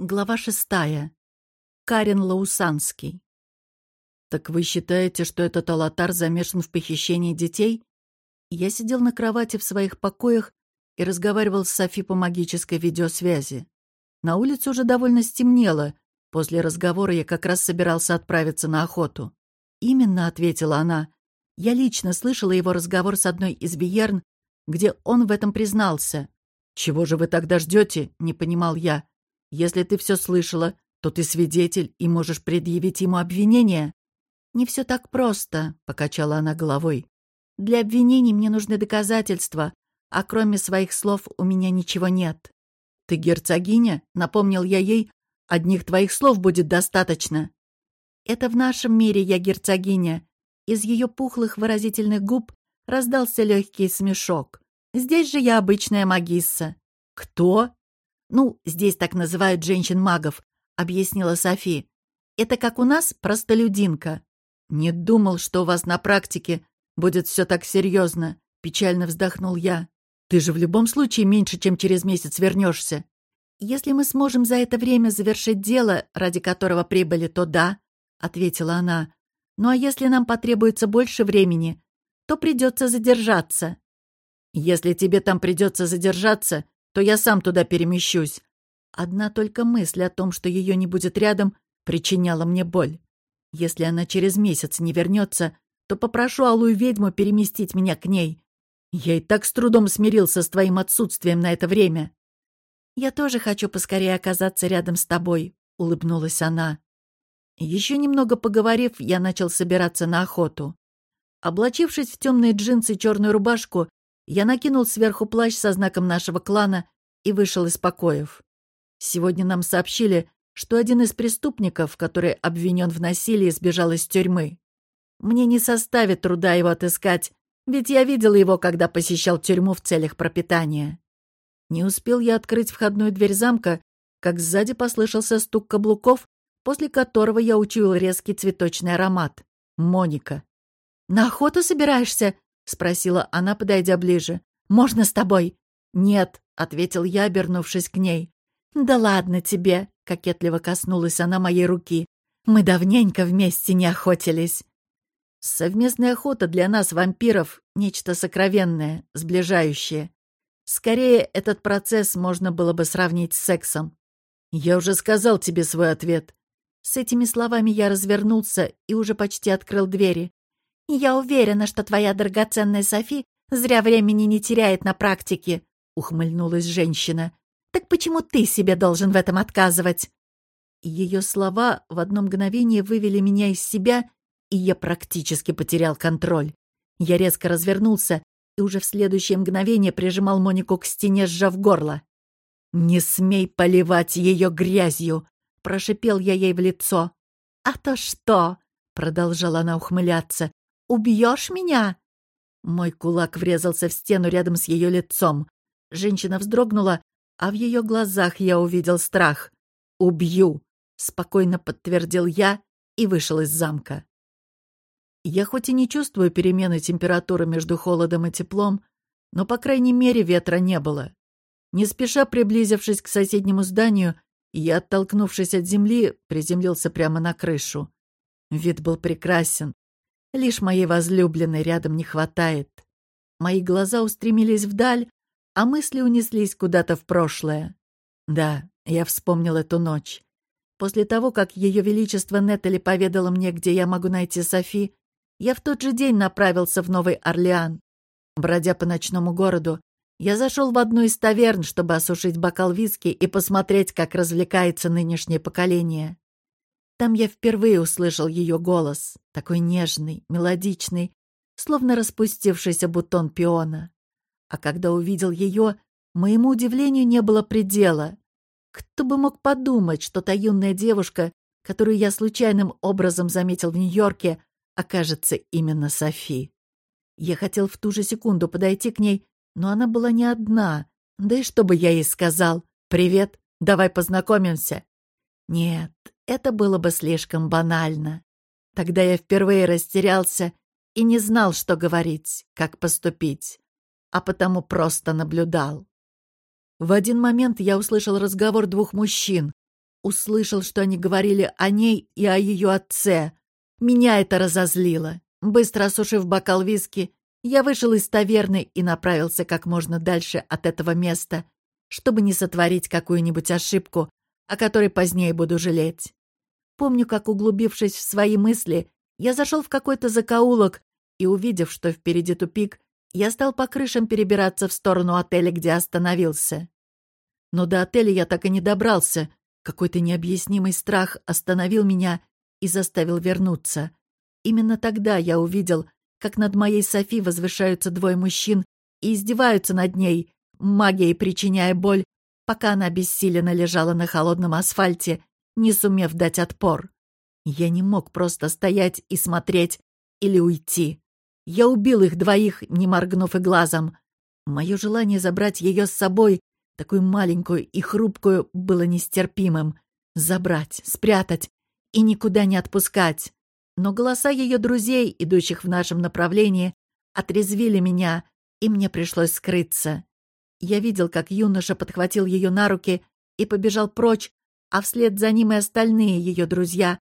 Глава шестая. Карен Лаусанский. «Так вы считаете, что этот Алатар замешан в похищении детей?» Я сидел на кровати в своих покоях и разговаривал с Софи по магической видеосвязи. На улице уже довольно стемнело. После разговора я как раз собирался отправиться на охоту. «Именно», — ответила она. «Я лично слышала его разговор с одной из Биерн, где он в этом признался». «Чего же вы тогда ждете?» — не понимал я. Если ты все слышала, то ты свидетель и можешь предъявить ему обвинение». «Не все так просто», — покачала она головой. «Для обвинений мне нужны доказательства, а кроме своих слов у меня ничего нет». «Ты герцогиня?» — напомнил я ей. «Одних твоих слов будет достаточно». «Это в нашем мире я герцогиня». Из ее пухлых выразительных губ раздался легкий смешок. «Здесь же я обычная магисса». «Кто?» «Ну, здесь так называют женщин-магов», — объяснила Софи. «Это как у нас простолюдинка». «Не думал, что у вас на практике будет все так серьезно», — печально вздохнул я. «Ты же в любом случае меньше, чем через месяц вернешься». «Если мы сможем за это время завершить дело, ради которого прибыли, то да», — ответила она. «Ну а если нам потребуется больше времени, то придется задержаться». «Если тебе там придется задержаться, то я сам туда перемещусь. Одна только мысль о том, что ее не будет рядом, причиняла мне боль. Если она через месяц не вернется, то попрошу алую ведьму переместить меня к ней. Я и так с трудом смирился с твоим отсутствием на это время. Я тоже хочу поскорее оказаться рядом с тобой, улыбнулась она. Еще немного поговорив, я начал собираться на охоту. Облачившись в темные джинсы и черную рубашку, я накинул сверху плащ со знаком нашего клана и вышел из покоев. Сегодня нам сообщили, что один из преступников, который обвинен в насилии, сбежал из тюрьмы. Мне не составит труда его отыскать, ведь я видел его, когда посещал тюрьму в целях пропитания. Не успел я открыть входную дверь замка, как сзади послышался стук каблуков, после которого я учуял резкий цветочный аромат. Моника. «На охоту собираешься?» — спросила она, подойдя ближе. «Можно с тобой?» «Нет», — ответил я, обернувшись к ней. «Да ладно тебе», — кокетливо коснулась она моей руки. «Мы давненько вместе не охотились». Совместная охота для нас, вампиров, — нечто сокровенное, сближающее. Скорее, этот процесс можно было бы сравнить с сексом. Я уже сказал тебе свой ответ. С этими словами я развернулся и уже почти открыл двери. «Я уверена, что твоя драгоценная Софи зря времени не теряет на практике», — ухмыльнулась женщина. «Так почему ты себе должен в этом отказывать?» Ее слова в одно мгновение вывели меня из себя, и я практически потерял контроль. Я резко развернулся и уже в следующее мгновение прижимал Монику к стене, сжав горло. «Не смей поливать ее грязью!» — прошипел я ей в лицо. «А то что?» — продолжала она ухмыляться. Убьешь меня?» Мой кулак врезался в стену рядом с ее лицом. Женщина вздрогнула, а в ее глазах я увидел страх. «Убью!» — спокойно подтвердил я и вышел из замка. Я хоть и не чувствую перемены температуры между холодом и теплом, но, по крайней мере, ветра не было. Не спеша приблизившись к соседнему зданию, я, оттолкнувшись от земли, приземлился прямо на крышу. Вид был прекрасен. Лишь моей возлюбленной рядом не хватает. Мои глаза устремились вдаль, а мысли унеслись куда-то в прошлое. Да, я вспомнил эту ночь. После того, как Ее Величество Неттели поведала мне, где я могу найти Софи, я в тот же день направился в Новый Орлеан. Бродя по ночному городу, я зашел в одну из таверн, чтобы осушить бокал виски и посмотреть, как развлекается нынешнее поколение. Там я впервые услышал ее голос, такой нежный, мелодичный, словно распустившийся бутон пиона. А когда увидел ее, моему удивлению не было предела. Кто бы мог подумать, что та юная девушка, которую я случайным образом заметил в Нью-Йорке, окажется именно Софи. Я хотел в ту же секунду подойти к ней, но она была не одна. Да и что бы я ей сказал? «Привет, давай познакомимся». Нет, это было бы слишком банально. Тогда я впервые растерялся и не знал, что говорить, как поступить, а потому просто наблюдал. В один момент я услышал разговор двух мужчин. Услышал, что они говорили о ней и о ее отце. Меня это разозлило. Быстро осушив бокал виски, я вышел из таверны и направился как можно дальше от этого места, чтобы не сотворить какую-нибудь ошибку, о которой позднее буду жалеть. Помню, как, углубившись в свои мысли, я зашел в какой-то закоулок и, увидев, что впереди тупик, я стал по крышам перебираться в сторону отеля, где остановился. Но до отеля я так и не добрался. Какой-то необъяснимый страх остановил меня и заставил вернуться. Именно тогда я увидел, как над моей Софи возвышаются двое мужчин и издеваются над ней, магией причиняя боль, пока она бессиленно лежала на холодном асфальте, не сумев дать отпор. Я не мог просто стоять и смотреть или уйти. Я убил их двоих, не моргнув и глазом. Мое желание забрать ее с собой, такую маленькую и хрупкую, было нестерпимым. Забрать, спрятать и никуда не отпускать. Но голоса ее друзей, идущих в нашем направлении, отрезвили меня, и мне пришлось скрыться. Я видел, как юноша подхватил ее на руки и побежал прочь, а вслед за ним и остальные ее друзья,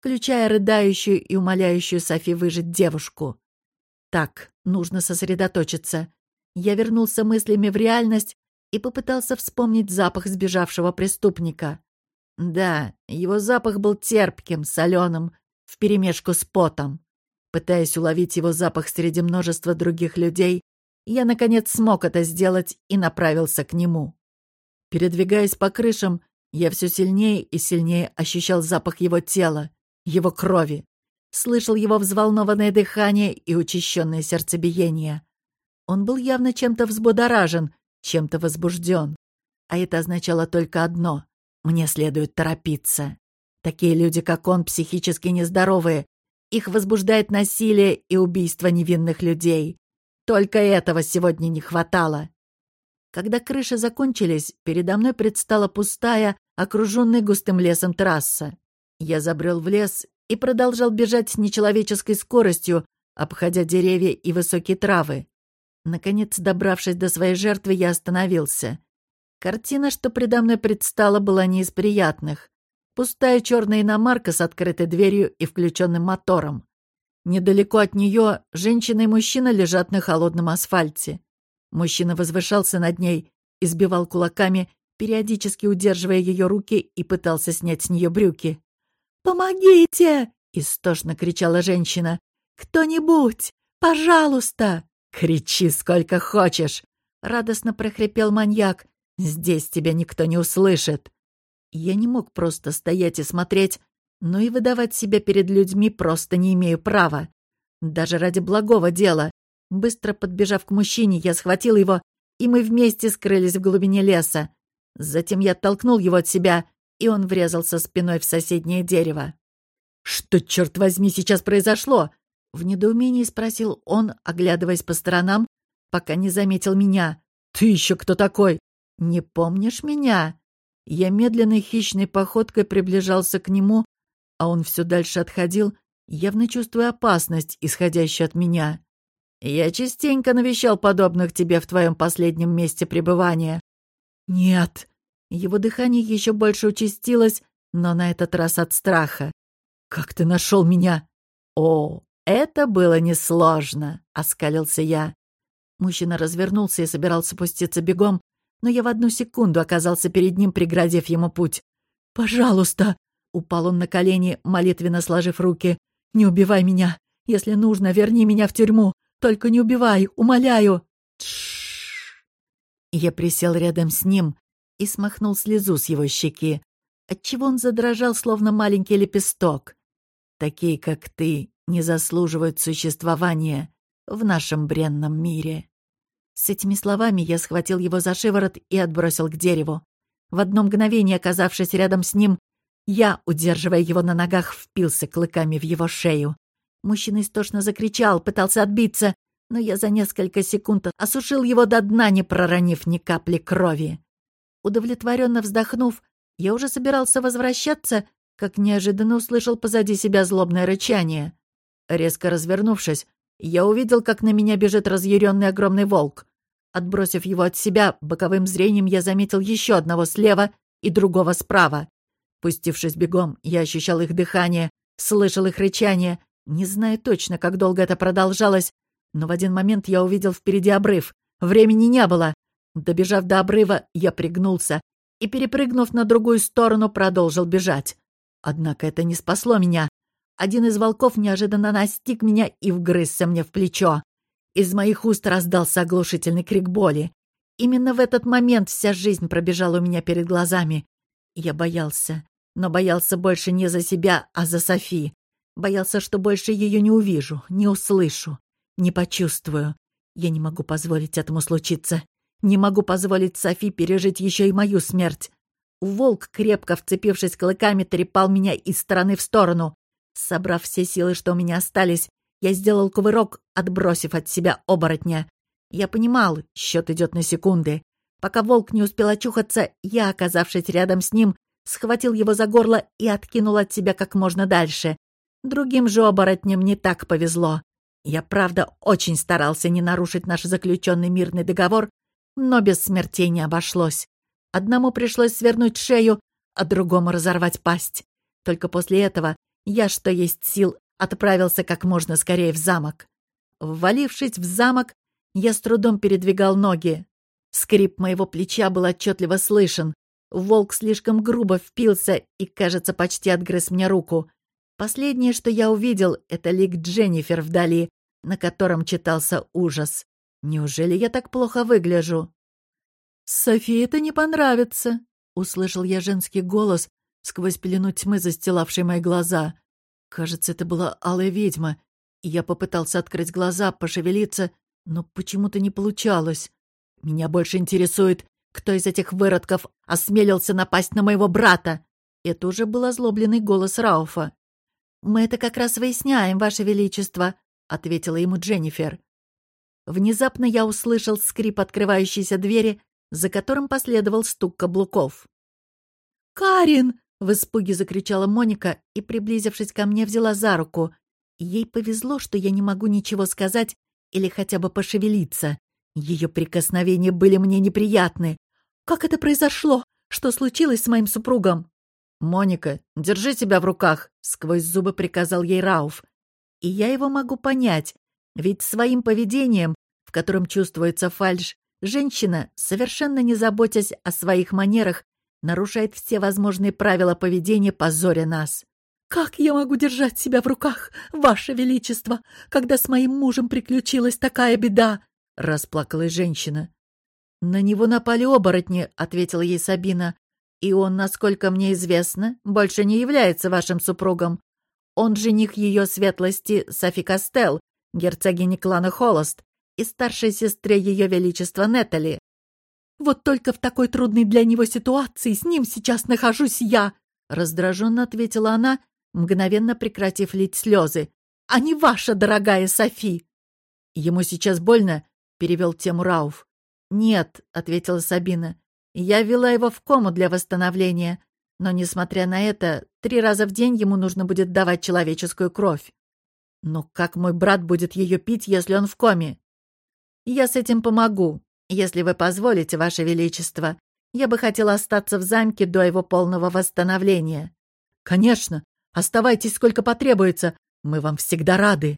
включая рыдающую и умоляющую Софи выжить девушку. Так, нужно сосредоточиться. Я вернулся мыслями в реальность и попытался вспомнить запах сбежавшего преступника. Да, его запах был терпким, соленым, вперемешку с потом. Пытаясь уловить его запах среди множества других людей, я, наконец, смог это сделать и направился к нему. Передвигаясь по крышам, я все сильнее и сильнее ощущал запах его тела, его крови, слышал его взволнованное дыхание и учащенное сердцебиение. Он был явно чем-то взбудоражен, чем-то возбужден. А это означало только одно — мне следует торопиться. Такие люди, как он, психически нездоровые. Их возбуждает насилие и убийство невинных людей. Только этого сегодня не хватало. Когда крыши закончились, передо мной предстала пустая, окруженная густым лесом трасса. Я забрел в лес и продолжал бежать с нечеловеческой скоростью, обходя деревья и высокие травы. Наконец, добравшись до своей жертвы, я остановился. Картина, что предо мной предстала, была не из приятных. Пустая черная иномарка с открытой дверью и включенным мотором. Недалеко от нее женщина и мужчина лежат на холодном асфальте. Мужчина возвышался над ней, избивал кулаками, периодически удерживая ее руки и пытался снять с нее брюки. «Помогите!» — истошно кричала женщина. «Кто-нибудь! Пожалуйста!» «Кричи сколько хочешь!» — радостно прохрипел маньяк. «Здесь тебя никто не услышит!» Я не мог просто стоять и смотреть, но и выдавать себя перед людьми просто не имею права. Даже ради благого дела. Быстро подбежав к мужчине, я схватил его, и мы вместе скрылись в глубине леса. Затем я оттолкнул его от себя, и он врезался спиной в соседнее дерево. «Что, черт возьми, сейчас произошло?» В недоумении спросил он, оглядываясь по сторонам, пока не заметил меня. «Ты еще кто такой? Не помнишь меня?» Я медленной хищной походкой приближался к нему, а он все дальше отходил, явно чувствуя опасность, исходящую от меня. «Я частенько навещал подобных тебе в твоем последнем месте пребывания». «Нет». Его дыхание еще больше участилось, но на этот раз от страха. «Как ты нашел меня?» «О, это было несложно», — оскалился я. Мужчина развернулся и собирался спуститься бегом, но я в одну секунду оказался перед ним, преградив ему путь. «Пожалуйста!» — упал он на колени, молитвенно сложив руки. «Не убивай меня! Если нужно, верни меня в тюрьму! Только не убивай, умоляю!» Тш. Я присел рядом с ним и смахнул слезу с его щеки, отчего он задрожал, словно маленький лепесток. «Такие, как ты, не заслуживают существования в нашем бренном мире». С этими словами я схватил его за шиворот и отбросил к дереву. В одно мгновение, оказавшись рядом с ним, я, удерживая его на ногах, впился клыками в его шею. Мужчина истошно закричал, пытался отбиться, но я за несколько секунд осушил его до дна, не проронив ни капли крови. Удовлетворенно вздохнув, я уже собирался возвращаться, как неожиданно услышал позади себя злобное рычание. Резко развернувшись, я увидел, как на меня бежит разъяренный огромный волк. Отбросив его от себя, боковым зрением я заметил еще одного слева и другого справа. Пустившись бегом, я ощущал их дыхание, слышал их рычание. Не знаю точно, как долго это продолжалось, но в один момент я увидел впереди обрыв. Времени не было. Добежав до обрыва, я пригнулся и, перепрыгнув на другую сторону, продолжил бежать. Однако это не спасло меня. Один из волков неожиданно настиг меня и вгрызся мне в плечо. Из моих уст раздался оглушительный крик боли. Именно в этот момент вся жизнь пробежала у меня перед глазами. Я боялся, но боялся больше не за себя, а за Софи. Боялся, что больше ее не увижу, не услышу, не почувствую. Я не могу позволить этому случиться. Не могу позволить Софи пережить еще и мою смерть. Волк, крепко вцепившись клыками, трепал меня из стороны в сторону. Собрав все силы, что у меня остались, я сделал кувырок, отбросив от себя оборотня. Я понимал, счет идет на секунды. Пока волк не успел очухаться, я, оказавшись рядом с ним, схватил его за горло и откинул от себя как можно дальше. Другим же оборотням не так повезло. Я, правда, очень старался не нарушить наш заключенный мирный договор, но без смертей не обошлось. Одному пришлось свернуть шею, а другому разорвать пасть. Только после этого я, что есть сил, отправился как можно скорее в замок. Ввалившись в замок, я с трудом передвигал ноги. Скрип моего плеча был отчетливо слышен. Волк слишком грубо впился и, кажется, почти отгрыз мне руку. Последнее, что я увидел, это лик Дженнифер вдали, на котором читался ужас. Неужели я так плохо выгляжу? «Софии это не понравится», — услышал я женский голос сквозь пелену тьмы, застилавшей мои глаза. Кажется, это была алая ведьма, и я попытался открыть глаза, пошевелиться, но почему-то не получалось. Меня больше интересует, кто из этих выродков осмелился напасть на моего брата. Это уже был озлобленный голос Рауфа. «Мы это как раз выясняем, Ваше Величество», — ответила ему Дженнифер. Внезапно я услышал скрип открывающейся двери, за которым последовал стук каблуков. «Карин!» — в испуге закричала Моника и, приблизившись ко мне, взяла за руку. Ей повезло, что я не могу ничего сказать или хотя бы пошевелиться. Ее прикосновения были мне неприятны. «Как это произошло? Что случилось с моим супругом?» «Моника, держи себя в руках!» — сквозь зубы приказал ей Рауф. И я его могу понять, ведь своим поведением, в котором чувствуется фальшь, женщина, совершенно не заботясь о своих манерах, нарушает все возможные правила поведения, позоря нас. «Как я могу держать себя в руках, Ваше Величество, когда с моим мужем приключилась такая беда?» — расплакалась женщина. «На него напали оборотни», — ответила ей Сабина. «И он, насколько мне известно, больше не является вашим супругом. Он жених ее светлости Софи Кастел, герцогини клана Холост, и старшей сестре ее величества Нетали. «Вот только в такой трудной для него ситуации с ним сейчас нахожусь я!» Раздраженно ответила она, мгновенно прекратив лить слезы. «А не ваша, дорогая Софи!» «Ему сейчас больно?» — перевел тему Рауф. «Нет», — ответила Сабина. «Я вела его в кому для восстановления. Но, несмотря на это, три раза в день ему нужно будет давать человеческую кровь. Но как мой брат будет ее пить, если он в коме? Я с этим помогу, если вы позволите, Ваше Величество. Я бы хотела остаться в замке до его полного восстановления. Конечно, оставайтесь сколько потребуется. Мы вам всегда рады.